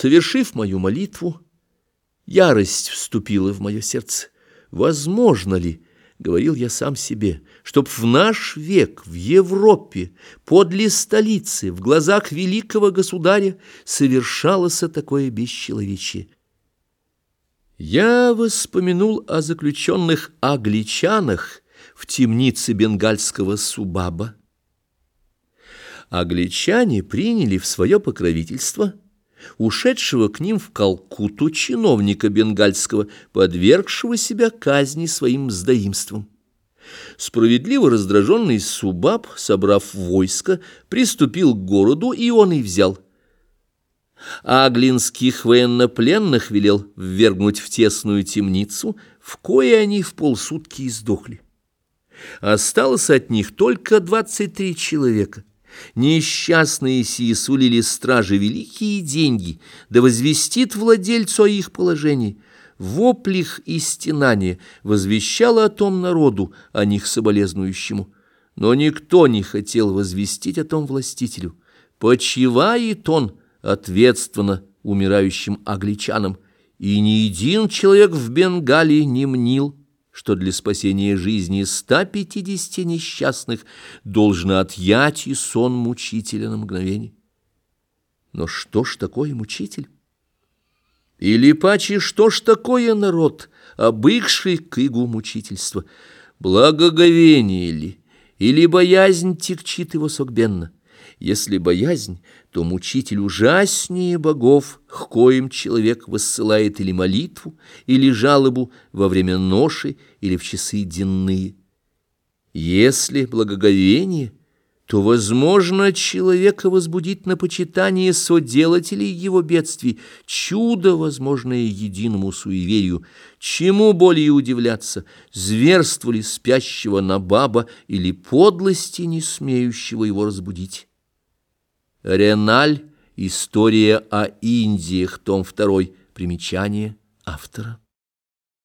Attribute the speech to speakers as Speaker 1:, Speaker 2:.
Speaker 1: Совершив мою молитву, ярость вступила в мое сердце. Возможно ли, говорил я сам себе, чтоб в наш век в Европе, подле столицы, в глазах великого государя совершалось такое бесчеловечие? Я воспомянул о заключенных англичанах в темнице бенгальского Субаба. Англичане приняли в свое покровительство ушедшего к ним в Калкуту чиновника бенгальского, подвергшего себя казни своим мздоимством. Справедливо раздраженный Субаб, собрав войско, приступил к городу, и он и взял – аглинских военнопленных велел ввергнуть в тесную темницу, в кое они в полсутки издохли. Осталось от них только двадцать три человека. Несчастные сии сулили стражи великие деньги, да возвестит владельцу о их положении. Воплих и стенание возвещало о том народу, о них соболезнующему. Но никто не хотел возвестить о том властителю. Почивает он, ответственно умирающим англичанам, и ни один человек в Бенгалии не мнил, что для спасения жизни 150 несчастных должно отъять и сон мучителя на мгновение. Но что ж такое мучитель? Или паче, что ж такое народ, обыкший к игу мучительства? Благоговение ли, или боязнь текчит его согбенно? Если боязнь, то мучитель ужаснее богов, к коим человек высылает или молитву, или жалобу во время ноши или в часы денные. Если благоговение, то, возможно, человека возбудить на почитание соделателей его бедствий, чудо, возможное единому суеверию. Чему более удивляться, зверству ли спящего на баба или подлости, не смеющего его разбудить? Реналь. История о Индиях. Том 2. Примечание автора.